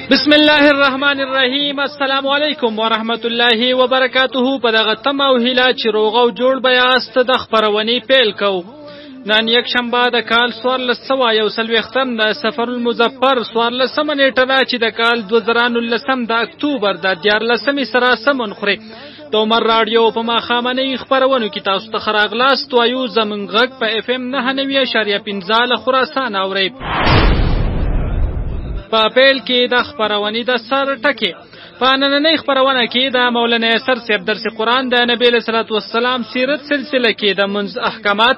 بسم الله الرحمن الرحیم السلام علیکم ورحمت الله وبرکاته په دغه تم او هیله چې روغ او جوړ بیاست د خبرونې پیل کو نن یک شنبه د کال سوار لسوا یو سلویختم د سفر المزفر سوار لسم نیټه ده چې د کال دوزران لسم د اکتوبر د دیار لسمی سره سمون خوري د عمر رادیو په ماښامنۍ خبرونو کې تاسو ته خراغلاست وایو زمونږ غږ په اف ام 99.15 له خراسان اورئ په پیل کې د خبرونې د سر ټکي په نننۍ خبرونه کې د مولانا سر سیب درس قرآن د نبی صلی الله علیه وسلم سیرت سلسله کې د منځ احکامات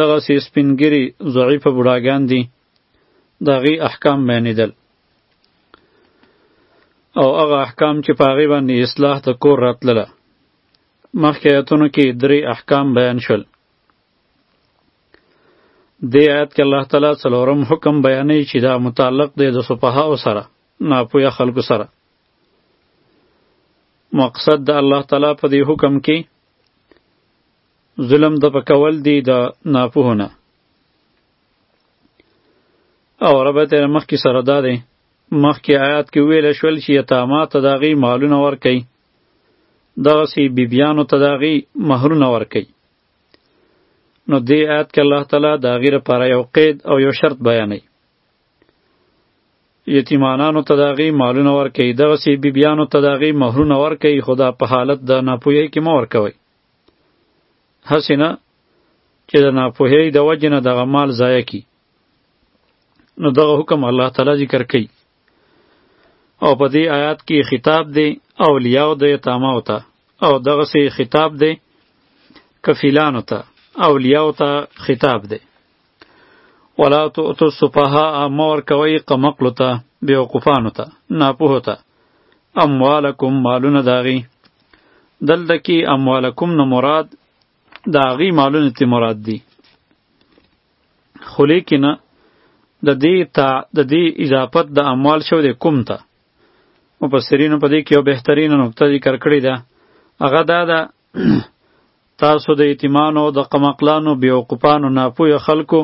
دغسې سپین ږیري ضعیفه بوډاګان دي د هغې احکام بیانېدل او هغه احکام چې په هغې باندې اصلاح د کور راتلله مخکې آیتونو کې درې احکام بیان شول دې آیت کې الله تعالی څلورم حکم بیانوي چې دا متعلق دی د سپهاو سره ناپوهه خلکو سره مقصد د الله تعالی په دې حکم کې ظلم د پکول دی د ناپوهونه او ربه تیر مخکې سره دا دی مخکې آیات کې ویل شول چې یتاما ته د هغې مالونه ورکوي دغسې بیبیانو ته د هغې مهرونه ورکوي نو دې آیات کې الله تعالی د هغې لپاره یو قید او یو شرط بیانوي یتیمانانو ته د هغې مالونه ورکوي دغسې بیبیانو ته د هغې مهرونه ورکوي خو دا په حالت د ناپوهۍ کې مه ورکوئ هسې نه چې د ناپوهۍ د وجې نه دغه مال ضایع کی نو دغه حکم الله تعالی ذکر کوي او په دې آیات کې خطاب دی اولیاء او د یتاماو ته او دغه سي خطاب دی کفیلانو ته اولیاء ته خطاب دی ولا تؤتوا السفهاء مور کوي قمقلو ته بیوقفانو ته ناپوه ته اموالکم مالونه داغي دلته کې اموالکم نه مراد داغي مالونه ته مراد دي خو لیکن د دې تا د دې اضافت د اموال شو د کوم ته مفسرینو په دې کې یو بهترینه نقطه ذکر کړې ده هغه دا ده تاسو د یتیمانو د قمقلانو بیوقوفانو ناپوه خلکو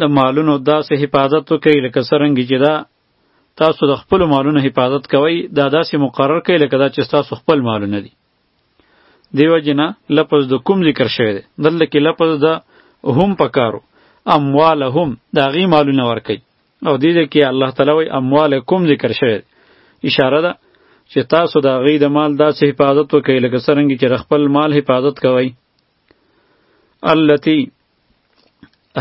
د مالونو داسې حفاظت وکړئ لکه څرنګه چې دا تاسو د خپل مالونو حفاظت کوئ دا داسې مقرر کړئ لکه دا چې تاسو خپل مالونه دي دیو جنا لفظ د کوم ذکر شوی دی دلته کې لفظ د هم پکارو اموالهم دا غي مالونه ورکي او دې دې کې الله تعالی وی اموالکم ذکر شوی اشاره ده چې تاسو د غي د مال داسې حفاظت وکړئ لکه څنګه چې خپل مال حفاظت کوئ التي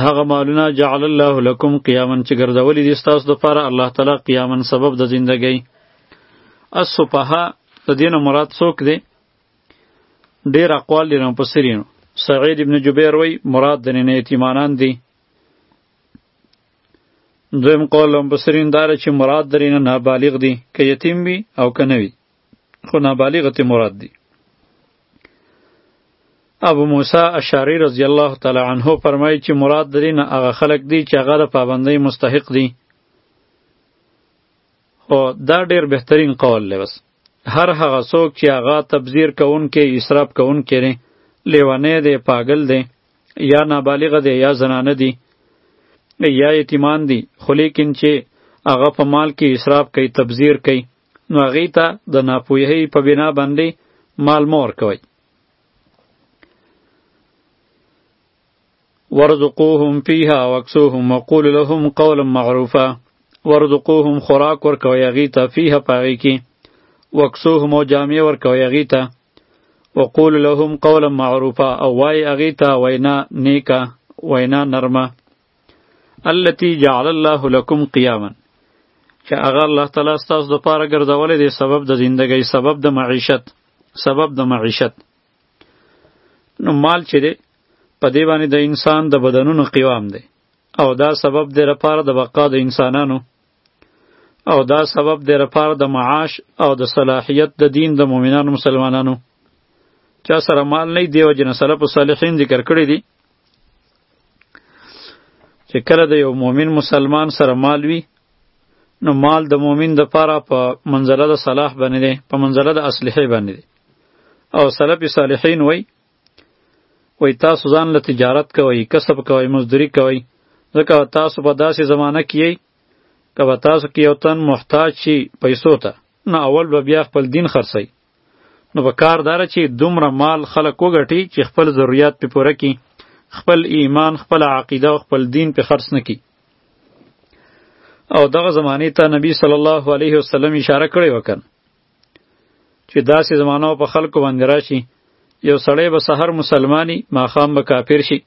هغه مالونه جعل الله لكم قیاما چې ګرځولې دي تاسو د پاره الله تعالی قیاما سبب د زندګۍ الصفها د دین مراد څوک دی ډیر اقوال دي نو پسرینو سعید ابن جبیر وی مراد د نه یتیمانان دي دویم قول له مبصرین دار چې مراد درې نه نابالغ دي که یتیم وي او که نه وي خو نابالغ ته مراد دي ابو موسی اشعری رضی الله تعالی عنه فرمایي چې مراد درې نه هغه خلک دي چې هغه د پابندۍ مستحق دي او دا ډیر بهترین قول دی بس هر هغه څوک چې هغه تبذیر کوونکی اسراف کوونکی دی لیونی دی پاگل دی یا نابالغه دی یا زنانه دی یا یتیمان دی خو لیکن چې هغه په مال کې اسراف کوي تبذیر کوي نو هغې ته د ناپوهۍ په بنا باندې مال مه ورکوئ ورزقوهم فيها واكسوهم وقول لهم قولا معروفا ورزقوهم خوراک ورکوي هغې ته فيها په هغې کې واکسوهم او جامې ورکوي هغې ته وقول لهم قولا معروفا او وای اغه ته وینا نیکا وینا نرمه التي جعل الله لكم قياما چې هغه الله تعالی ستاسو د پاره ګرځولې دی سبب د زندګۍ سبب د معیشت سبب د معیشت نو مال چې دی په دی باندې د انسان د بدنونو قیام دی او دا سبب دی لپاره د بقا د انسانانو او دا سبب دی لپاره د معاش او د صلاحیت د دین د مؤمنانو مسلمانانو چا سره مال نه دی وجنه سلف صالحین ذکر کړی دی چې کله د یو مؤمن مسلمان سره مال وي نو مال د مؤمن د پاره په پا منزله د صلاح باندې په منزله د اصلحه باندې او سلف صالحین وای وای تاسو ځان له تجارت کوئ کسب کوئ مزدوري کوئ ځکه تاسو په داسې زمانه کې یئ که به تاسو کې یو تن محتاج شي پیسو ته نو اول به بیا خپل دین خرڅوي نو په کار دار چې دومره مال خلک وګټي چې خپل ضرورت په پوره کړي خپل ایمان خپل عقیده او خپل دین په خرڅ نه کړي او دغه زمانه ته نبی صلی الله علیه وسلم اشاره کړې وکړه چې داسې زمانه په خلکو باندې راشي یو سړی به سحر مسلمانی ماخام به کافر شي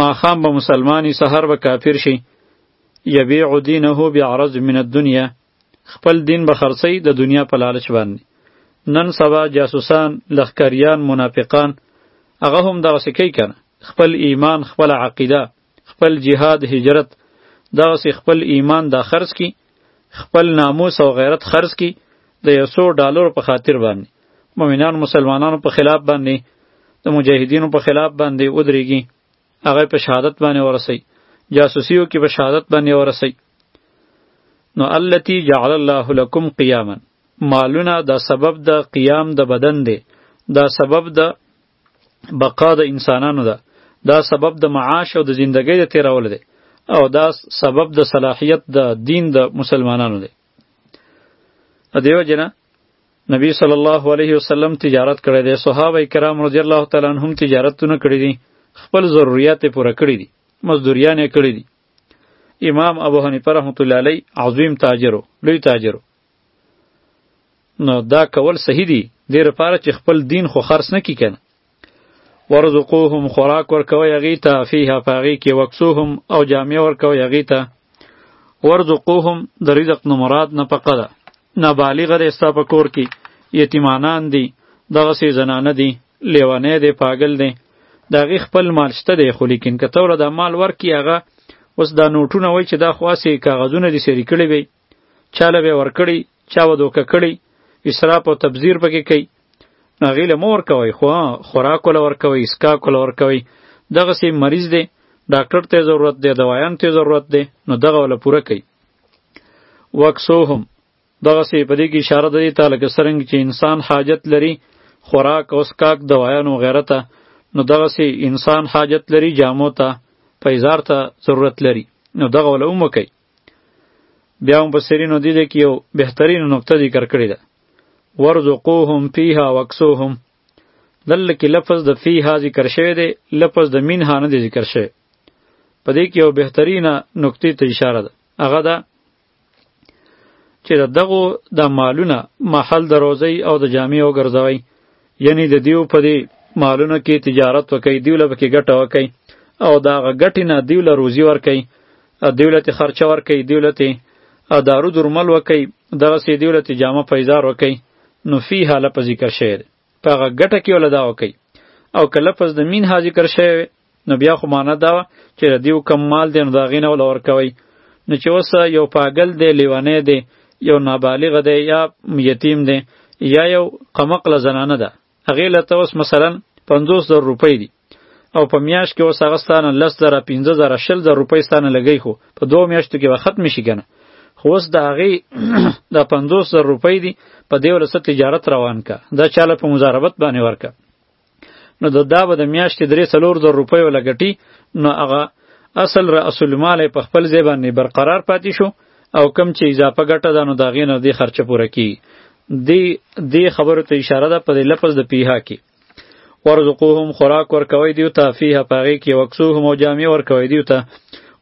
ماخام به مسلمانی سحر به کافر شي یبیع دینه بعرض من الدنیا خپل دین به خرڅی د دنیا په لالچ باندې نن سبا جاسوسان لخکریان منافقان هغه هم دغه سکی کنه خپل ایمان خپل عقیده خپل جهاد هجرت دغه خپل ایمان دا خرڅ کی خپل ناموس او غیرت خرڅ کی د یو څو ډالرو په خاطر باندې مؤمنان مسلمانانو په خلاف باندې د مجاهدینو په خلاف باندې ودرېږي هغه په شهادت باندې ورسي جاسوسیو کې په شهادت باندې ورسي نو التی جعل الله لكم قیاما مالونه دا سبب د قیام د بدن دی دا سبب د بقا د انسانانو ده دا سبب د معاش او د زندګۍ د تیرولو دی او دا سبب د صلاحیت د دین د مسلمانانو دی دیو جنا نبی صلی الله علیه وسلم تجارت کړی دی صحابه کرام رضی الله تعالی عنهم تجارتونه کړی دي خپل ضرورت یې پوره کړی دي مزدوریان یې کړی دي امام ابو حنیفه رحمت الله علیه عظیم تاجرو لوی تاجرو نو دا کول صحیح دی دې لپاره چې خپل دین خو خرڅ نه کی کنه ورزقوهم خوراک ورکوي هغې ته فیها په هغې کې وکسوهم او جامع ورکوي هغې ته ورزقوهم د رزق نه مراد نفقه ده نابالغه دی ستا په کور کې یتیمانان دي دغسې زنانه دي لیونی دی پاګل دی د هغې خپل مال شته دی خو لیکن که ته ورله دا مال ورکړي هغه اوس دا نوټونه وایي چې دا خو هسې کاغذونه دي سري کړي وي چاله به ورکړي چا به دوکه کړي اسراف او تبذیر پکې کوي نو هغې له مه ورکوئ خو خوراک له ورکوئ اسکاک له ورکوئ دغسې مریض دی ډاکټر ته ضرورت دی دوایان ته ضرورت دی نو دغه وله پوره کوي وکسوهم دغسې په دې کې اشاره ده دې ته لکه څرنګه چې انسان حاجت لري خوراک او اسکاک دوایان و غیره ته نو دغسې انسان حاجت لري جامو ته پیزار ته ضرورت لري نو دغه وله هم وکړي بیا هم په سرینو دي کې یو بهترین نقطه ذکر کړی ده ورزقوهم فیها وکسوهم دل کې لفظ د فیها ذکر شوی دی لفظ د منها نه دی ذکر شوی په دې کې یو بهترینه نقطې ته اشاره ده هغه ده چې د دغو د مالونه محل د روزي او د جامع او ګرځوي یعنی د دیو په دی مالونو کې تجارت وکړي دیو له کې ګټه وکړي او دا غټی نه دیو له روزي ورکړي دیو له خرچه ورکړي دیو له دارو درمل وکړي دغه سي دیو له جامه پیزار وکړي نو فی حاله په ذکر شعر په غټه کې ولدا وکړي او کله پس د مین حاضر شه نو بیا خو معنا دا چې د دیو کم مال دی نو د هغې نه وله ورکوئ نو چې اوس یو پاګل دی لیونی دی یو نابالغ دی یا یتیم دی یا یو قمقله زنانه ده هغې له ته اوس مثلا پنځوس زر روپۍ دي او په میاشت کې اوس هغه ستانه لس زره پنځه زره شل زره روپۍ ستانه لګی خو په دوه میاشتو کې به ختم شي کنه خو اوس د هغې د پنځوس زره روپۍ دي په دې ولسه تجارت روان که دا چاله په مزاربت باندې ورکه نو د دا به د میاشتې درې څلور زر روپۍ ولا ګټي نو هغه اصل را اصل مال په خپل ځای باندې برقرار پاتې شو او کم چې اضافه ګټه ده نو د هغې نه دې خرچه پوره کیږي دې دې خبرو ته اشاره ده په دې لفظ د پیها کې ورزقوهم خوراک ورکوي دیو ته فیها په هغې کې وکسوهم او جامې ورکوي دیو ته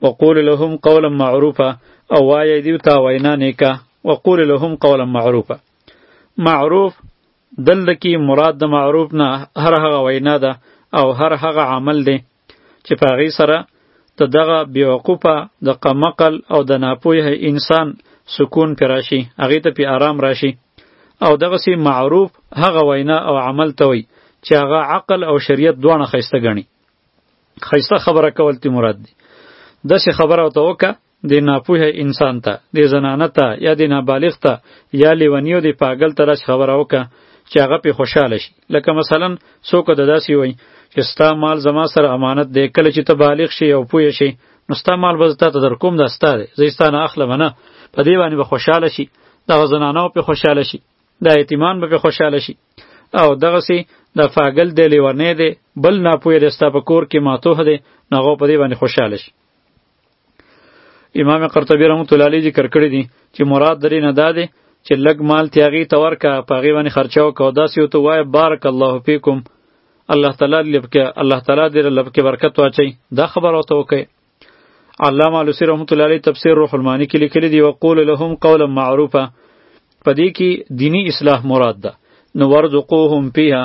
وقول لهم قولا معروفه او وایه دیو ته وینا نیکه وقول لهم قولا معروفه معروف دلته کی مراد د معروف نه هر هغه وینا ده او هر هغه عمل دی چې په هغې سره د دغه بیوقوفه د قمقل او د ناپوه انسان سکون پې راشي هغې ته پې آرام راشي او دغسې معروف هغه وینا او عمل ته وایي چې هغه عقل او شریعت دواړه ښایسته ګڼي ښایسته خبره کول تی مراد دی داسې خبره ورته وکړه د ناپوهه انسان ته د زنانه ته یا د نابالغ ته یا لیونیو د پاګل ته داسې خبره وکړه چې هغه پې خوشحاله شي لکه مثلا څوک د داسې وایي چې ستا مال زما سره امانت دی کله چې ته بالغ شي او پوه شي نو ستا مال به زه تا ته در کوم دا ستا دی زه یې ستا نه اخلم نه په دې باندې به خوشحاله شي دغه زنانه پې خوشحاله شي دا یتیمان به پې خوشحاله شي او دغسې د فاګل دی لیونی دی بل ناپوه دی ستا په کور کې ماتوه دی نو هغه په دې باندې خوشحاله شي امام قرطبی رحمت الله علیه ذکر کړی دی چې مراد درې نه داده چې لګ مال تیاغي تور کا پاغي باندې خرچه وکاو داسې یو ته وای بارک الله فیکم الله تعالی لبکه الله تعالی دې لبکه برکت واچي دا خبر اوته وکي علامه علوسی رحمت الله علیه تفسیر روح المانی کې لیکلی دی وقول لهم قولا معروفا په دې کې دینی اصلاح مراد ده نو ورزقوهم فیها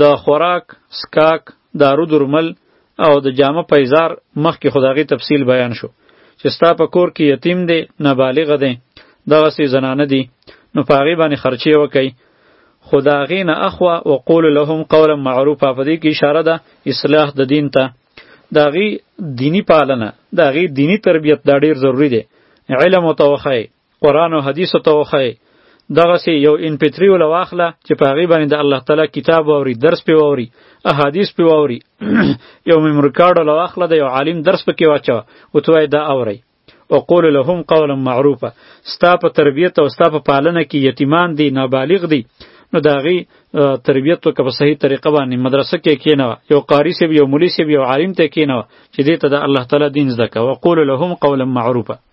د خوراک سکاک دارو درمل او د جامه پیزار مخکې خداغي تفصیل بیان شو چې ستا په کور کې یتیم دی نابالغ دی دغه سي زنانه دي نو پاغي باندې خرچي وکي خداغي نه اخوا وقول لهم قولا معروفا په دې کې اشاره ده اصلاح د دین ته داغي دینی پالنه داغي دینی تربیت دا ډیر ضروری دی علم او توخی قرآن او حدیث ته وخی دغه سی یو ان پی 3 ول واخله چې په هغه باندې د الله تعالی کتاب ووري درس پی ووري احادیث پی ووري یو مم ریکارډ ول واخله د یو عالم درس پکې واچو او توای دا اوري او قول لهم قولا معروفه ستا په تربیت او ستا په پالنه کې یتیمان دي نابالغ دي نو دا غي تربیت تو که په صحیح طریقه باندې مدرسه کې کینو یو قاری سی یو مولوی سی یو عالم ته کینو چې دې ته د الله تعالی دین زده کا وقول لهم قولا معروفه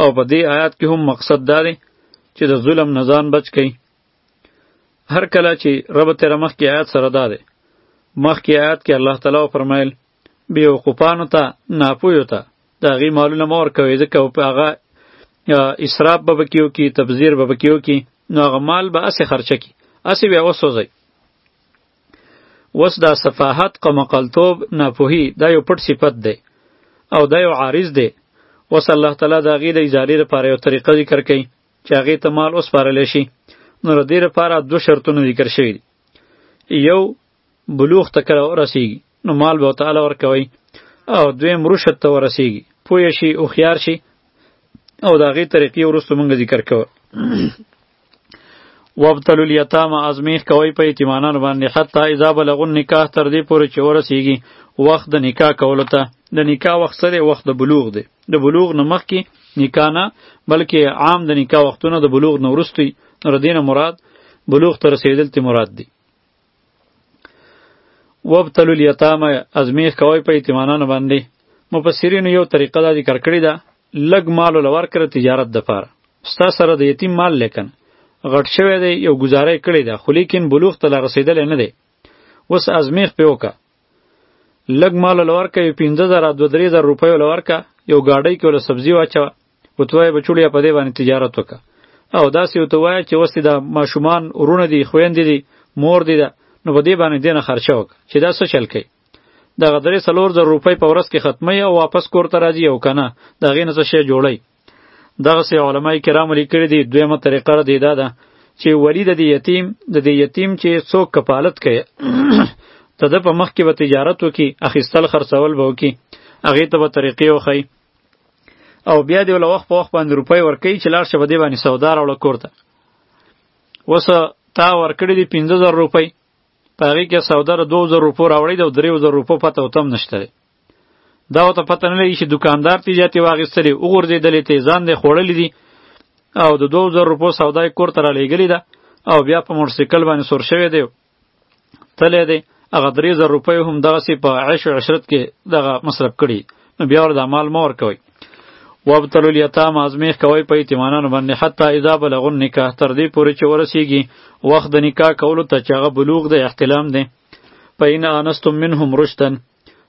او په دې آیات کې هم مقصد دا دی چې د ظلم نه ځان بچ کړي هر کله چې رب تیر مخ کې آیات سره دا دی مخ کې آیات کې الله تعالی فرمایل بی وقوفانو ته ناپویو ته دا غي مالونه مور کوي ځکه په هغه اسراف به بکیو کی تبذیر به بکیو کی نو هغه مال به اسه خرچه کی اسه بیا وسوځي وس دا صفاحت قمقلتوب ناپوهی دا یو پټ صفت دی او دا یو عارض دی وس الله تعالی دا غی د ازالې لپاره یو طریقه ذکر کړي چې هغه ته مال اوس پارل شي نو ردی لپاره دو شرطونه ذکر شوی دی یو بلوغ تکره رسیږي نو مال به تعالی ورکوي او دویم رشد ته ورسیږي پوه شي او خيار شي او دا غي طریقې ورستو مونږ ذکر کوو وابتلوا الیتام ازمیخ کوي په یتیمانانو باندې حتی اذا بلغوا النکاح تر دې پورې چې ورسیږي وخت د نکاح کولو ته د نکاح وخت سره وخت د بلوغ دی د بلوغ نه مخکې نکاح نه بلکې عام د نکاح وختونه د بلوغ نه وروستی نو دینه مراد بلوغ ته رسیدل ته مراد دی وابتلو الیتامه ازمیخ کوی په یتیمانانو باندې مفسرینو یو طریقه دا ذکر کړې ده لږ مال ول ورکړه تجارت د پاره ستا سره د یتیم مال لیکن غټ شوی دی یو گزاره کړی ده خو لیکن بلوغ ته لا رسیدل نه دی اوس ازمیخ په وکا لږ مال له ورکه یو 15000 دو 3000 روپۍ له ورکه یو گاډۍ کې له سبزی واچوه او توای بچوړیا په دې باندې تجارت وکړه او داسې او توای چې وسته د ماشومان ورونه دي خويندې دي مور دي ده نو په دې باندې دینه خرچه وکړه چې دا څه چل کوي دغه درې څلور زر روپۍ په ورځ کې ختمي او واپس کور ته راځي او کنه دغه نه څه شی جوړي دغه سه علما کرام لیکلي دي دویمه طریقه را دی دا ده چې ولی د دې یتیم د دې یتیم چې څوک کفالت کوي ته د په مخ کې به تجارت وکي اخیستل خرڅول به وکي هغه ته به طریقې وخی او بیا دی ول وخت په وخت باندې روپۍ ورکړي چې لاړ شه به دی باندې سودا راوړه کورته وس تا ورکړي دي 15000 روپۍ په هغه کې سودا را 2000 روپو راوړي او 3000 روپو پته وتم نشته دا ته پته نه لګي چې دکاندار تی جاتې واغستلې وګرځېدلې ته ځان دې خوړلې دي او د 2000 روپو سودای کور ته را لېږلې ده او بیا په موټرسایکل باندې سور شوی دی تللی دی هغه 3000 روپۍ هم دغه سی په عیش او عشرت کې دغه مصرف کړي نو بیا ور د مال مور کوي وابتلو الیتام ازمیخ کوي په یتیمانانو باندې حتی اذا بلغ النکاح تر دې پورې چې ورسیږي وخت د نکاح کولو ته چې هغه بلوغ دی احتلام دی پاین انستم منهم رشدن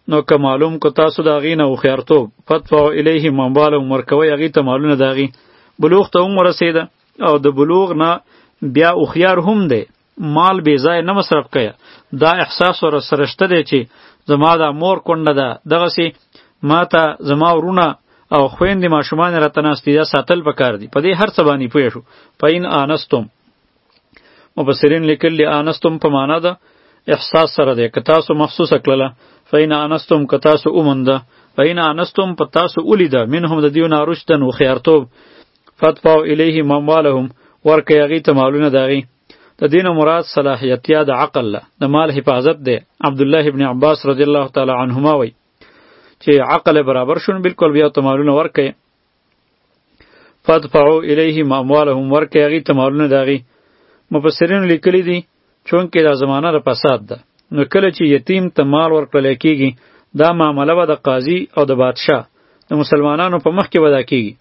نو که معلوم کو تاسو دا غینه او خیرتو فتوا الیه منبال او مرکوي غی ته مالونه داغي بلوغ ته عمر رسیده او د بلوغ نه بیا او خيار هم دی مال بی ځای نه مصرف کړي دا احساس ور سرشته دی چې زما دا مور کونډه ده دغه سي ماته زما ورونه او خويندې ماشومان را تناستي دا ساتل پکار دي په دې هر څه باندې پوه شو پاین انستم مبصرین لیکل لی انستم په معنا ده احساس سره ده که تاسو محسوس کړله فین انستم که تاسو اومنده فین انستم په تاسو ولیده منهم د دیو نارشدن و خیارتوب فتفاو الیه مموالهم ورکه یغی ته مالونه داغي د دین مراد صلاحیتیا د عقل له د مال حفاظت ده عبد الله ابن عباس رضی الله تعالی عنهما وی چې عقل برابر شون بالکل بیا ته مالونه ورکه فدفعو الیهم اموالهم ورکه هغې ته مالونه د هغې مفسرینو لیکلي دي چونکې دا زمانه د فساد ده نو کله چې یتیم ته مال ورکړل کېږي دا معامله به د قاضي او د بادشاه د مسلمانانو په مخ کې ودا کېږي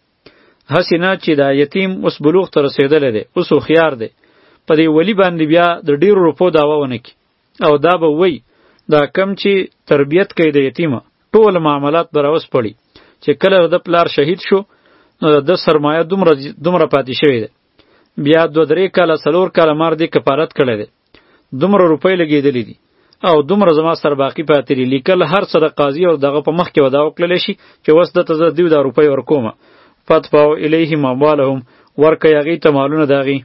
هسې نه چې دا یتیم اوس بلوغ ته رسېدلی دی اوس هوښیار دی په دې ولی باندې بیا د ډېرو روپو دعوه ونه کړي او دا به وی دا کم چې تربیت کوي د یتیمه ټول معاملات به راوس پړي چې کله د پلار شهید شو نو د سرمایه دومره دومره پاتې شوی دی بیا دو درې کاله څلور کاله مار دې کفارت کړی دی دومره روپۍ لګېدلې دي او دومره زما سر باقی پاتې دي لیکل هر څه د قاضي او دغه په مخ کې ودا وکړلی شي چې اوس دته زه دیو دا روپۍ ورکومه فتفاو الیهم اموالهم ورکه یغی ته مالونه داغي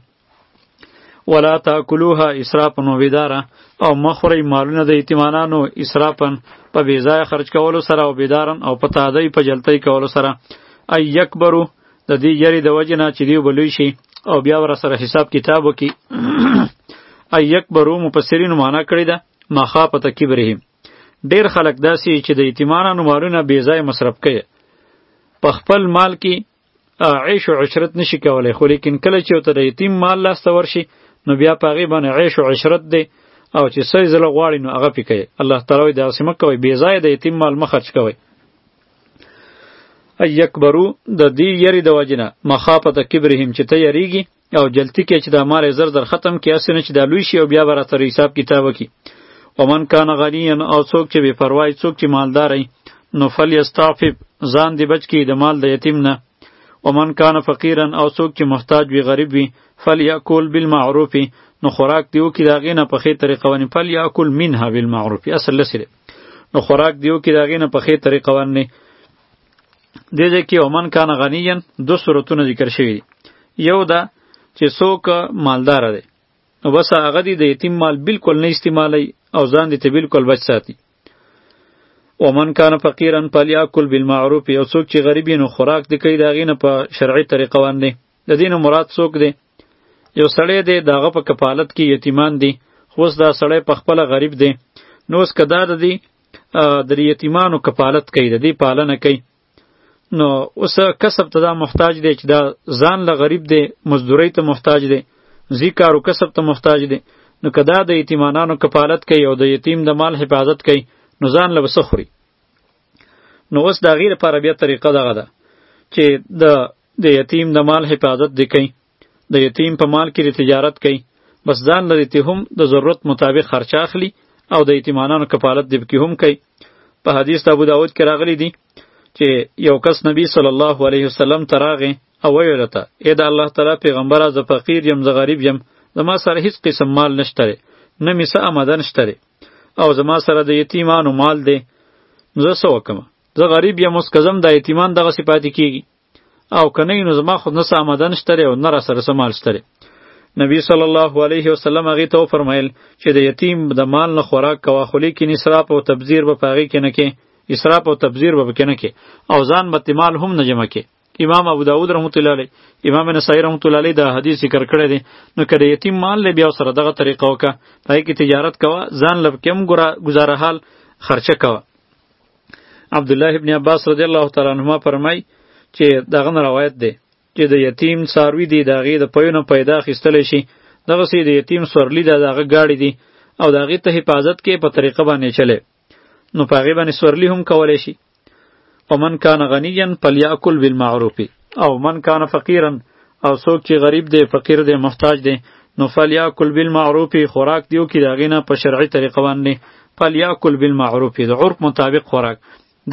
ولا تاکلوها اسرافا و بدارا او مخوری مالونه د یتیمانانو اسرافا په بی ځای خرج کولو سره او بدارن او په تادی په جلتی کولو سره ای یکبرو د دې یری د وجنه چې دیو بلوي شي او بیا ور سره حساب کتاب وکي ای یکبرو مفسرین معنا کړی ده مخافت کبره ډیر خلک داسي چې د یتیمانو مالونه بی ځای مصرف کوي په خپل مال کې عیش او عشرت نشي کولای خو لیکن کله چې ته د یتیم مال لاس ته ورشي نو بیا په هغې باندې عیش او عشرت دی او چې څه زله غواړي نو هغه پې کوي الله تعالی وایي داسې مه کوئ بې ځایه د یتیم مال مه خرچ کوئ یکبرو د دې یری د وجنه مخافت کبرهم چې ته یریږي او جلتی کې چې دا مال زر زر ختم کې اسنه چې دا لوی شي او بیا برا تر حساب کتاب کی ومن کان غنیا او څوک چې بے پروايي څوک چې مالدار وي نو فل یستعفف ځان دی بچ کی د مال د یتیم نه ومن کان فقیرا او څوک چې محتاج وي غریب وي فل یاکل بالمعروف نو خوراک دیو کی داغې نه په خې طریقه ونی فل یاکل منها بالمعروف اصل لسره نو خوراک دیو کی داغې نه په خې طریقه ونی دې ځای کې ومن کان غنیا دو صورتونه ذکر شوي دي یو دا چې څوک مالدار دی نو بس هغه دی د یتیم مال بالکل نه استعمالی او ځان دې ته بالکل بچ ساتي ومن کان فقیرا فلیاکل بالمعروف یو څوک چې غریب نو خوراک دی کوي دا غینه په شرعي طریقه باندې د دین مراد څوک دی یو سړی دی داغه په کفالت کې یتیمان دی خوس دا سړی په خپل غریب دی نو اس کدا د دی د یتیمانو کفالت کوي د دې پالنه کوي نو اوس کسب ته دا محتاج دی چې دا ځان له غریب دی مزدوري ته محتاج دی ذکر او کسب ته محتاج دی نو کدا د یتیمانو کفالت کوي او د یتیم د مال حفاظت کوي نو ځان له وسخوري نو اوس دا غیر پر بیا طریقه دغه ده چې د د یتیم د مال حفاظت دی کوي د یتیم په مال کې د تجارت کوي بس ځان لري ته هم د ضرورت مطابق خرچه اخلي او د یتیمانانو کفالت دی کې هم کوي په حدیث ابو داود کې راغلی دی چې یو کس نبی صلی الله علیه وسلم تراغه او ویل ته اې د الله تعالی پیغمبره زه فقیر یم زه غریب یم زما سره هیڅ قسم مال نشته نه می څه آمدن شته او زما سره د یتیمانو مال دی نو زه څه وکم زه غریب یم اوس کزم د یتیمان دغه صفات کیږي او که نه نو زما خو نه څه آمدن شته دی او نه راسره څه مال شته دی نبی صلی الله علیه وسلم هغې ته وفرمایل چې د یتیم د مال نه خوراک کوه خو لیکن اسراف او تبذیر به په هغې کې نه کې اسراف او تبذیر به پکې نه کې او ځان به مال هم نه جمع کې امام ابو داود رحمت الله علیه امام نسائی رحمت الله علیه دا حدیث ذکر کړی دی نو کله یتیم مال له بیا سره دغه طریقه وکړه پای کې تجارت کوه ځان لب کم ګزاره حال خرچه کوه عبد الله ابن عباس رضی الله تعالی عنهما فرمای چې دغه روایت دی چې د یتیم ساروی دی دغه د پيونه پیدا خستل شي دغه سي د یتیم سورلی د دغه گاډي دی او دغه ته حفاظت کې په طریقه باندې چلے نو پاغه باندې سورلی هم کولای شي ومن کان غنیا فلیاکل بالمعروف او من کان فقیرا او څوک چې غریب دی فقیر دی محتاج دی نو فلیاکل بالمعروف خوراک دیو کې داغې نه په شرعي طریقه باندې فلیاکل بالمعروف د عرف مطابق خوراک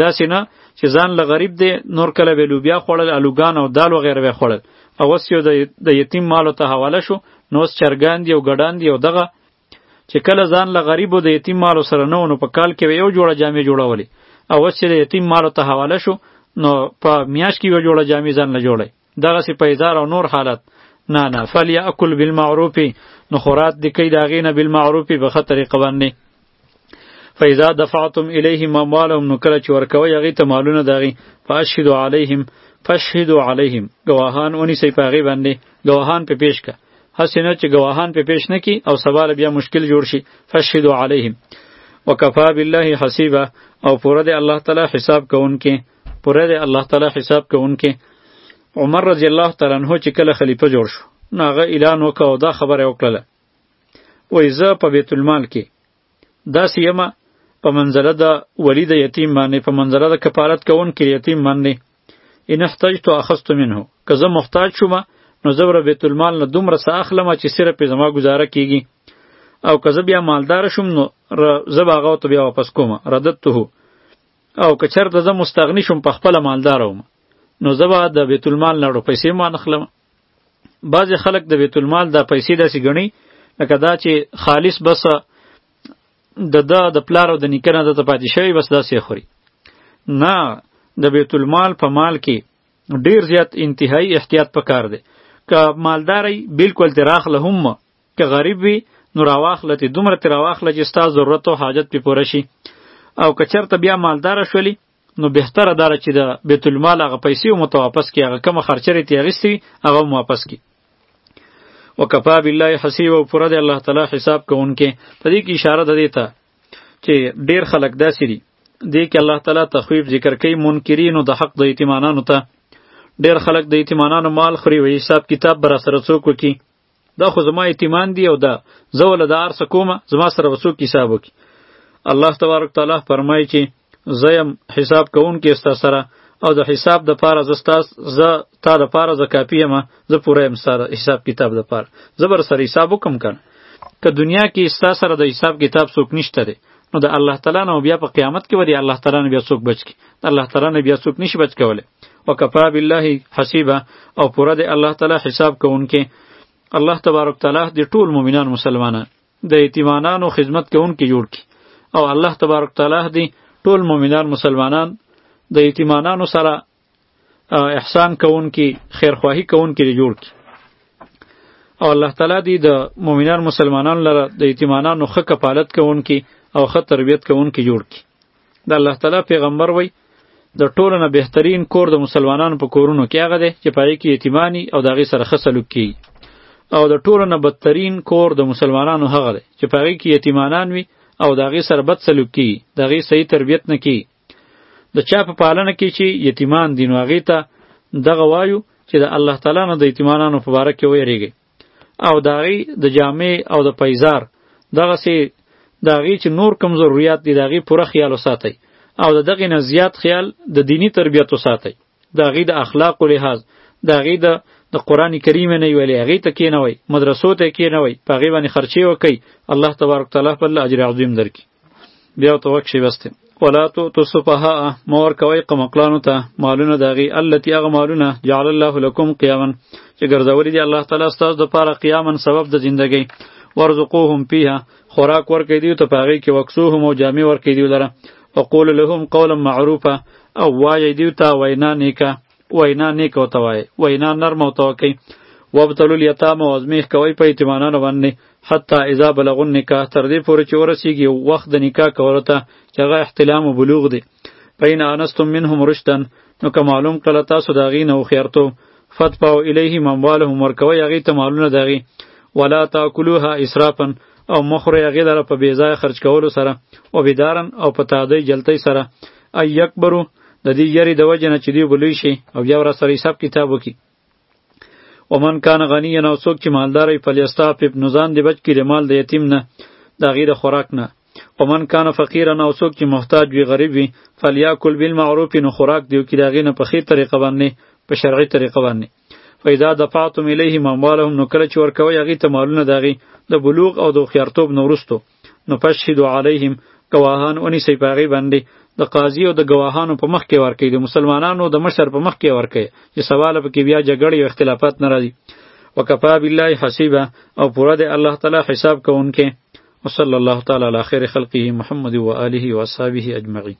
دا سینا چې ځان له غریب دی نور کله به لوبیا خوړل الوګان او دال وغیره به خوړل او اوس یو د یتیم مالو ته حواله شو نو اوس چرګان دی او ګډان دی او دغه چې کله ځان له غریبو د یتیم مالو سره نه ونو په کال کې یو جوړه جامې جوړولې او اوس چې د یتیم مالو ته حواله شو نو په میاش کې یو جوړه جامې ځان له جوړي دغه سي په ازار او نور حالت نه نه فلیاکل بالمعروف نو خورات د کی داغې نه بالمعروف به خطرې قوانې فاذا دفعتم الیهم اموالهم نو کله چې ورکوي هغه ته مالونه دغی فاشهدوا علیهم فاشهدوا علیهم گواهان اونی سی پاغي باندې گواهان په پیش کا حسینه چې گواهان په پیش نکی او سوال بیا مشکل جوړ شي فاشهدوا علیهم وکفا بالله حسیبا او پوره دی الله تعالی حساب کوونکې پوره دی الله تعالی حساب کوونکې عمر رضی الله تعالی عنہ چې کله خلیفہ جوړ شو نو هغه اعلان وکاو دا خبره وکړه وای زه په بیت المال کې داسې یم په منزله د ولید یتیم باندې په منزله د کفارت کوونکي یتیم باندې ان احتجت اخذت منه که زه محتاج شوم نو زه ور بیت المال نه دومره څه اخلم چې سره په زما گزاره کیږي او که زه بیا مالدار شوم نو زه به هغه ته بیا واپس کوم رددته او که چېرته زه مستغني شوم په خپله مالدار وم نو زه به د بیت المال نه روپیسې هم وانخلم بعضې خلک د بیت المال دا پیسې داسې ګڼي لکه دا چې خالص بس د ده د پلار او د نیکه نه دته پاتې شوی بس داسې خوري نه د بیت المال په مال کې ډیر زیات انتهایی احتیاط پکار دی که مالداری بالکل تر اخله هم که غریب وي نو راواخله ته دومره تر راواخله چې ستا ضرورت او حاجت پې پوره شي او که چرته بیا مالدار شولی نو بهتره داره چې د بیت المال هغه پیسې مو ته واپس کی هغه کوم خرچه ری تیغستی هغه مو واپس کی وکفا بالله حسیب او پر دې الله تعالی حساب کوونکې په دې کې اشاره ده دیتا چې ډیر خلک داسې دي دې کې الله تعالی تخویب ذکر کوي منکرینو د حق د یتیمانانو ته ډیر خلک د یتیمانانو مال خوري وي حساب کتاب بر سره څوک وکي دا خو زما یتیمان دی او دا زه ول د ارسه کومه زما سره وسو حساب وکي الله تبارک تعالی فرمایي چې زیم حساب کوون کې ستا سره او د حساب د پاره ز ستا ز تا د پاره ز کاپی ما ز پوره ام سره حساب کتاب د پاره زبر سره حساب وکم کنه که دنیا کې ستا سره د حساب کتاب څوک نشته دی نو د الله تعالی نه بیا په قیامت کې ودی الله تعالی نه بیا څوک بچ کی الله تعالی نه بیا څوک نشي بچ کوله وکفا بالله حسیبا او پوره دی الله تعالی حساب کوونکې الله تبارک تعالی د ټول مؤمنان مسلمانان د یتیمانانو خدمت کوونکې جوړ کی او الله تبارک تعالی دی ټول مؤمنان مسلمانان د یتیمانانو سره احسان کوونکې خیرخواهی کوونکې جوړ کی او الله تعالی دی د مؤمنان مسلمانان لره د یتیمانانو خکه پالت کوونکې او خه تربیت کوونکې جوړ کی د الله تعالی پیغمبر وای د ټولو نه بهترین کور د مسلمانانو په کورونو کې هغه دی چې پای کې یتیمانی او داغي سره خسلوک کی او د ټولو نه بدترین کور د مسلمانانو هغه دی چې پای کې یتیمانان وي او داغي سره بد سلوک کی داغي صحیح تربیت نه کی د چا په پالنه کې چې یتیمان دین واغی ته دغه وایو چې د الله تعالی نه د یتیمانانو په باره کې ویریږي او د هغې د جامې او د پیزار دغسې د هغې چې نور کوم ضروریات دي د هغې پوره خیال وساتئ او د دغې نه زیات خیال د دیني تربیت وساتئ د هغې د اخلاقو لحاظ د هغې د د قران کریم نه ویلې هغه ته کینوي مدرسو ته کینوي په هغه باندې خرچي وکي الله تبارک تعالی په اجر عظیم درکړي بیا ورته وکښې وستې ولا تؤتوا السفهاء مه ورکوئ قمقلانو ته مالونه د هغې التي هغه مالونه جعل الله لکم قیاما چې ګرځولي دي الله تعالی ستاسو دپاره قیاما سبب د زندګۍ وارزقوهم فیها خوراک ورکړئ دیو ته په هغې کې وکسوهم او جامې ورکړئ دیو لره وقولو لهم قولا معروفه او وایئ دیو ته وینا نیکه وینا نیک او توای وینا نرم او توکي وابتلوا الیتام او ازمیخ کوي په یتیمانانو باندې حتی اذا بلغوا النکاح تر دې پورې چې ورسیږي وخت د نکاح کولو ته چې هغه احتلام او بلوغ دی فین انستم منهم رشدا نو که معلوم کړه تاسو د هغې نه هوښیارتوب فتپاو الیهم اموالهم ورکوئ هغې ته مالونه د هغې ولا تاکلوها اسرافا او مخوره هغې لره په بېځایه خرج کولو سره او بیدارن او په تعدی جلتۍ سره ای یکبرو د دې یری د وجه نه چې دوی به لوی شي او بیا ورا سره حساب کتاب وکړي ومن کان غنی نه څوک چې مالدار وي پلیستا پیپ نوزان دی بچ کړي د مال د یتیم نه د هغې د خوراک نه ومن کان فقیرا نه څوک چې محتاج وي غریب وي فلیاکل بالمعروف نو خوراک دیو کړي د هغې نه په ښې طریقه باندې په شرعي طریقه باندې فاذا دفعتم الیهم اموالهم نو کله چې ورکوي هغه ته مالونه داغي د بلوغ او د خيارتوب نورستو نو فشهدوا علیهم گواهان اونې سی پاغي باندې د قاضي او د گواهانو په مخ کې ورکې د مسلمانانو د مشر په مخ کې ورکې چې سوال په کې بیا جګړې او اختلافات نه راځي وکفا بالله حسیبا او پورا د الله تعالی حساب کوونکې وصلی الله تعالی علی خیر خلقه محمد و آله و اصحابه اجمعین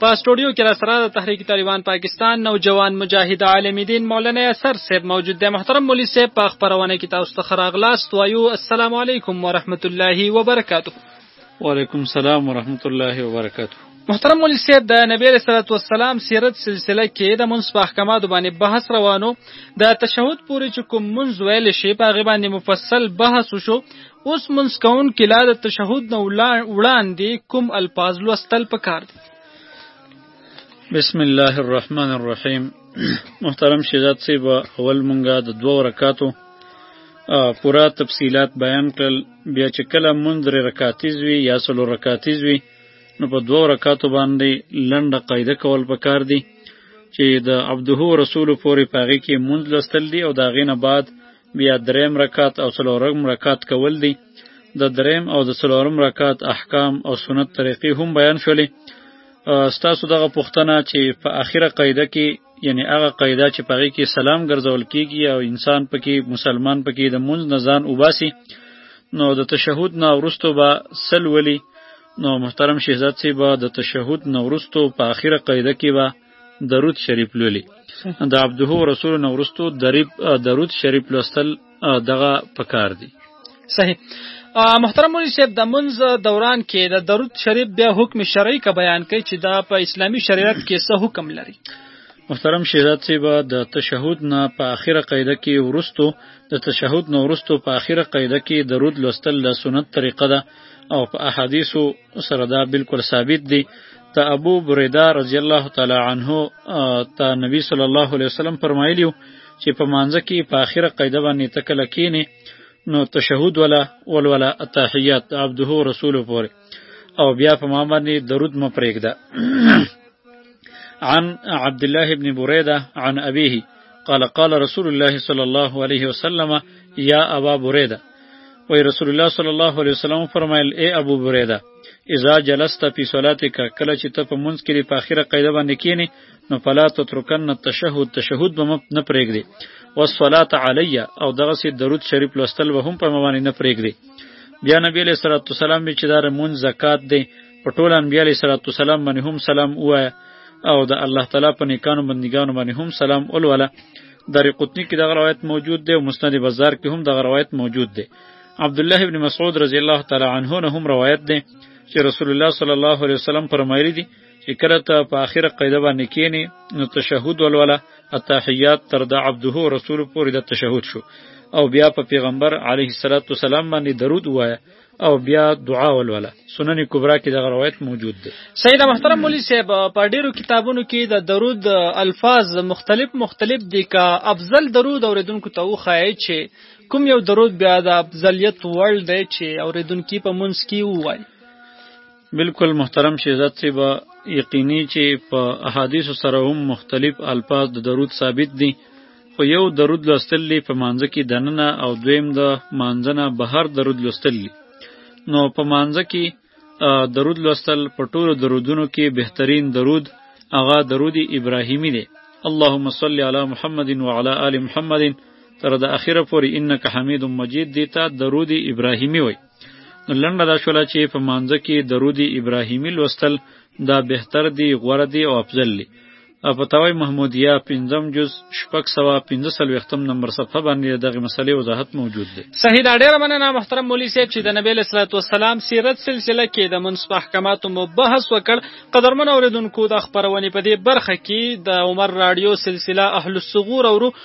په استودیو کې را سره د تحریک طالبان پاکستان نوجوان مجاهد عالم دین مولانا اثر صاحب موجود دی محترم مولوی صاحب په خبرونه کې تاسو ته خراغلاست وایو السلام علیکم ورحمت الله وبرکاته وعلیکم السلام ورحمت الله وبرکاته محترم مولوی صاحب د نبی رسول الله والسلام سیرت سلسله کې د منصف احکامات باندې بحث روانو د تشهود پورې چې کوم منځ ویل شي په غیبه باندې مفصل بحث وشو اوس منځ کوونکي لا د تشهد نه وړاندې کوم الفاظ لوستل پکار دي بسم الله الرحمن الرحیم محترم شیزاد صاحب اول مونږه د دوه رکعاتو پورا تفصيلات بیان کړل بیا چې کله مونږ درې رکعاتیز وي یا سلو رکعاتیز وي نو په دوه رکعاتو باندې لنډه قاعده کول پکار دي چې د عبده رسول پورې پاغي کې مونږ لستل دي او دا غینه بعد بیا دریم رکعت او څلورم رکعت کول دي د دریم او د څلورم رکعت احکام او سنت طریقې هم بیان شولې ستاسو دغه پوښتنه چې په اخیره قاعده کې یعنی هغه قاعده چې پغې کې سلام ګرځول کیږي او انسان پکې مسلمان پکې د منځ نه ځان وباسي نو د تشهود نه ورستو به سل ولی نو محترم شهزاد سی به د تشهود نه ورستو په اخیره قاعده کې به درود شریف لولي د عبده رسول نو ورستو دریب درود شریف لوستل دغه پکار دي صحیح محترم مولوی صاحب د منځ دوران کې د درود شریف بیا حکم شرعي کا بیان کوي چې دا په اسلامي شریعت کې څه حکم لري محترم شیرات صاحب د تشهود نه په اخیره قاعده کې ورستو د تشهود نه ورستو په اخیره قاعده کې درود لوستل د سنت طریقه ده او په احادیثو سره دا بالکل ثابت دی ته ابو بریده رضی الله تعالی عنه ته نبی صلی الله علیه وسلم فرمایلیو چې په مانځه کې په اخره قاعده باندې تکل کینې نو تشهود ولا ولولا التحیات عبده رسول پورې او بیا په ما باندې درود م پرېږده عن عبد الله بن بريده عن ابيه قال قال رسول الله صلى الله عليه وسلم يا ابا بريده وی رسول الله صلی الله علیه وسلم فرمایل اے ابو بریده اذا جلست فی صلاتک کله چې ته په منځ کې په اخیره قاعده باندې کینې نو فلا تترکن التشهد تشهد به نه پرېږدي والصلاه علی او دغه سي درود شریف لوستل به هم په معنی نه پرېږدي بیا نبی علیہ الصلوۃ والسلام چې دار مون زکات دی په ټول انبیای علیہ الصلوۃ والسلام باندې هم سلام وایه او د الله تعالی په نیکانو بندګانو باندې هم سلام ولوله در قطنی کې دغه روایت موجود دی او مسند بازار کې هم دغه روایت موجود دی عبد الله ابن مسعود رضی الله تعالی عنه نه هم روایت دی چې رسول الله صلی الله علیه وسلم فرمایلی دی چې کله ته په اخره قاعده باندې کینی نو تشهود ولوله التحیات تر د عبده او رسول پورې د تشهود شو او بیا په پیغمبر علیه الصلاۃ والسلام باندې درود وایه او بیا دعا ولوله سنن کبرا کې دغه روایت موجود دی سیدا محترم مولوی صاحب په ډیرو کتابونو کې د درود الفاظ مختلف مختلف دي کا افضل درود اوریدونکو ته وخایي چې کوم یو درود بیا د افضلیت وړ دی چې اوریدونکو په منځ کې ووایي بالکل محترم شهزاد صاحب یقیني چې په احادیث سره هم مختلف الفاظ د درود ثابت دي خو یو درود لوستل دی په مانځ کې دننه او دویم د مانځنه بهر درود لوستل دی نو په مانځ کې درود لوستل په ټولو درودونو کې بهترین درود هغه درود ابراهیمی دی اللهم صل علی محمد وعلى آل محمد تر د اخره پورې انک حمید مجید دیتا درود ابراهیمی وای نو لنډه دا شوله چې په مانځه کې درود ابراهیمی لوستل دا بهتر دی غوره دی او افضل دی او په توای محمودیه پنځم جز شپږ سوه پنځه څلوېښتم نمبر صفحه باندې د دغې مسلې وضاحت موجود دی صحیح دا ډېره مننه محترم مولوي صاحب چې د نبی علیه الصلات وسلام سیرت سلسله کې د منصف احکاماتو مو بحث وکړ قدرمن اورېدونکو د خپرونې په دې برخه کې د عمر راډیو سلسله اهل الصغور اورو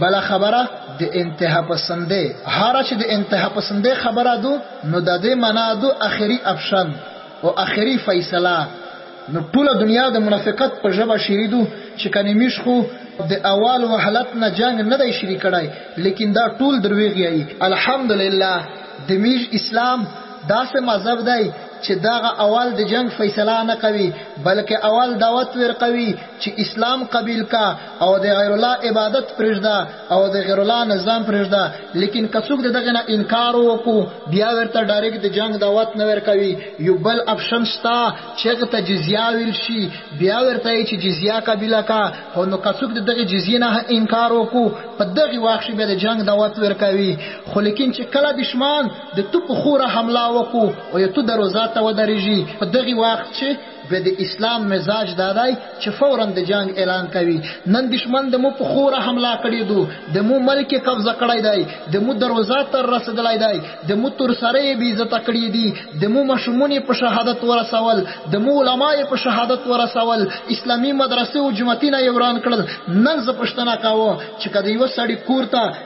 بل خبره د انتها پسندې هر چې د انتها پسندې خبره دو نو د دې معنا دو اخري افشن او اخري فیصله نو ټول دنیا د منافقت په ژبه شریدو چې کني مش خو د اول وحلت نه جنگ نه دی شریک کړای لیکن دا ټول درویږي الحمدلله د میج اسلام داسې مذهب دی چې دغه اول د جنگ فیصله نه کوي بلکې اول دعوت ور کوي چې اسلام قبیل کا او د غیر الله عبادت پرېږده او د غیر الله نظام پرېږده لیکن کڅوک دغه نه انکار وکړو بیا ورته ډایرک د جنگ دعوت نه ورکوي یو بل اپشن شته چې ته جزیه ویل شي بیا ورته چې جزیه قبول کا خو نو کڅوک دغه جزیه نه انکار وکړو په دغه وخت به د جنگ دعوت ورکوي خو لیکن چې کله دشمن د تو په خوره حمله وکړو او ته دروازه ته ودرېږي په دغه وخت چې به د اسلام مزاج دادای چې فورا د جنگ اعلان کوي نن دشمن د مو په خوره حمله کړې دو د مو ملک قبضه کړای دی د مو دروازه تر رسیدلای دی د مو تر سره بی عزت کړې دي د مو مشمونې په شهادت ورسول د مو علماء په شهادت ورسول اسلامی مدرسې او جماعتونه یې وران کړل نن ز پښتنه کاوه چې کدی وسړی کورته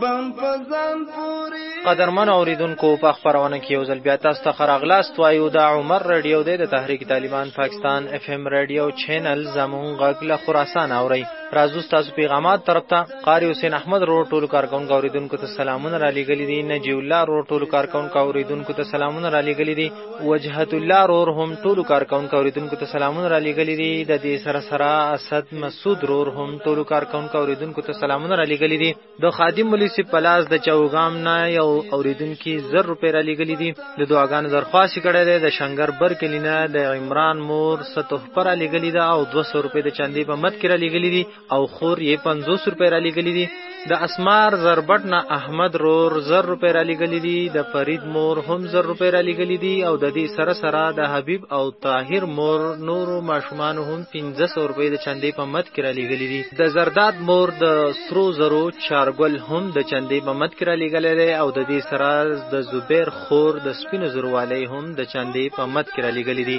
بم پزان پوری قدرمن اوریدونکو په خبرونه کې یو ځل بیا تاسو ته خراغلاست وایو دا عمر رادیو دی د تحریک طالبان پاکستان اف ام رادیو چینل زمون غږ له خراسان اوري راځو تاسو پیغامات طرف ته قاری حسین احمد رو ټول کارکونکو اوریدونکو ته سلامونه را لېږلي دي نجیب الله رو ټول کارکونکو اوریدونکو ته سلامونه را لېږلي دي وجهت الله رور هم ټولو کارکونکو اوریدونکو ته سلامونه را لېږلي دي د دې سره سره اسد مسعود رور هم ټولو کارکونکو اوریدونکو ته سلامونه را لېږلي دي د خادم مولوي صاحب په لاس د چوګام نه یو اوریدونکي زر روپۍ را لېږلي دي د دعاګانو درخواست یې کړی دی د شنګر بر کلي نه د عمران مور څه تحفه را لېږلې ده او دوه سوه روپۍ د چندې په مد کې را لېږلي دي او خور یې پنځوس روپۍ رالیږلي دي د اسمار زربټ نه احمد رور زر روپۍ رالیږلي دي د فرید مور هم زر روپۍ رالیږلي دي او د دې سره سره د حبیب او طاهر مور نورو ماشومانو هم پنځه سوه روپۍ د چندې په مد کې رالیږلي دي د زرداد مور د سرو زرو چارګل هم د چندې په مد کې رالیږلی دی او د دې سره د زبیر خور د سپینو زرو والی هم د چندې په مد کې رالیږلي دي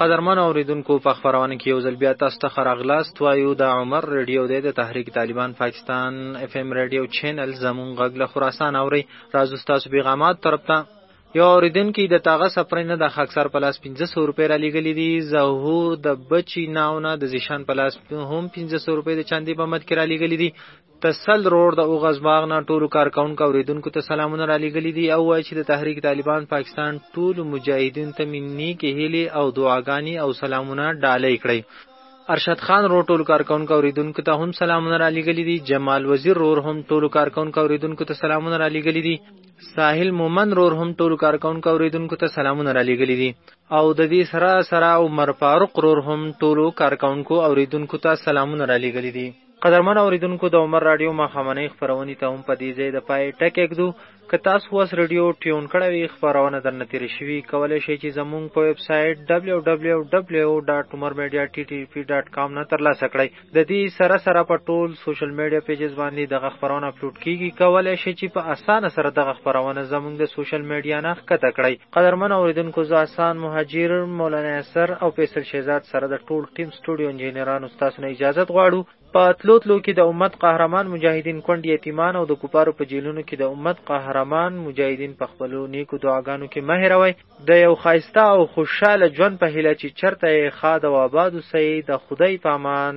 قدرمن اوریدونکو په خبرونه کې یو ځل بیا تاسو ته خراغلاست وایو دا عمر ریډیو دی د تحریک طالبان پاکستان اف ام ریډیو چینل زمون غږ له خراسان اوري راځو تاسو پیغامات طرف ته یو اوریدونکو د تاغه سپرین نه د خاکسر پلاس 1500 روپۍ را لګلې دي ظهور د بچی ناونه د زیشان پلاس هم 1500 روپۍ د چاندي په مد کې را لګلې دي تسل رور د اوغز باغ نه ټولو کارکونکو اوریدونکو ته سلامونه را لېږلي دي او وایي چې د تحریک طالبان پاکستان ټولو مجاهدینو ته مې نیکې هیلې او دعاګانې او سلامونه ډالۍ کړئ ارشد خان رور ټولو کارکونکو اوریدونکو ته هم سلامونه را لېږلي دي جمال وزیر رور هم ټولو کارکونکو اوریدونکو ته سلامونه را لېږلي دي ساحل مومن رور هم ټولو کارکونکو اوریدونکو ته سلامونه را لېږلي دي او د دې سره سره عمر فاروق رور هم ټولو کارکونکو اوریدونکو ته سلامونه را لېږلي دي قدرمن اوریدونکو د عمر راډیو ماښامنۍ خپرونې ته هم په دې ځای د پای ټکی ږدو که تاسو وس رډیو ټیون کړی وي خپرونه درنه تېره شوي کولی شئ چې زمونږ په ویب سایټ www.umarmedia.ttp.com نه ترلاسه کړئ د دې سره سره په ټول سوشل میډیا پیجز باندې دغه خپرونه اپلوډ کیږي کولی شئ چې په اسانه سره دغه خپرونه زمونږ د سوشل میډیا نه ښکته کړئ قدرمنو اوریدونکو زه احسان مهاجر، مولانا اثر او فیصل شهزاد سره د ټول ټیم سټوډیو انجینرانو ستاسو نه اجازت غواړو په تلو تلو کې د امت قهرمان مجاهدین کونډ یتیمان او د کفارو په جیلونو کې د امت قهرمان مجاهدین په خپلو نیکو دعاګانو کې مه هیروئ د یو ښایسته او خوشحاله ژوند په هیله چې چرته یې ښاد او آباد اوسئ د خدای په امان